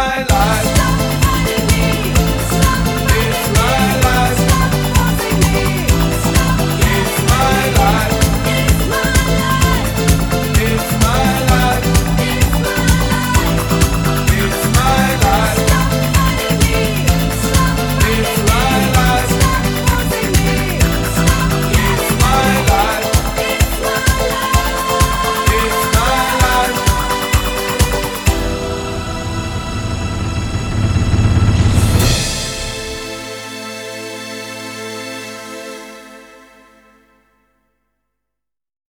my life.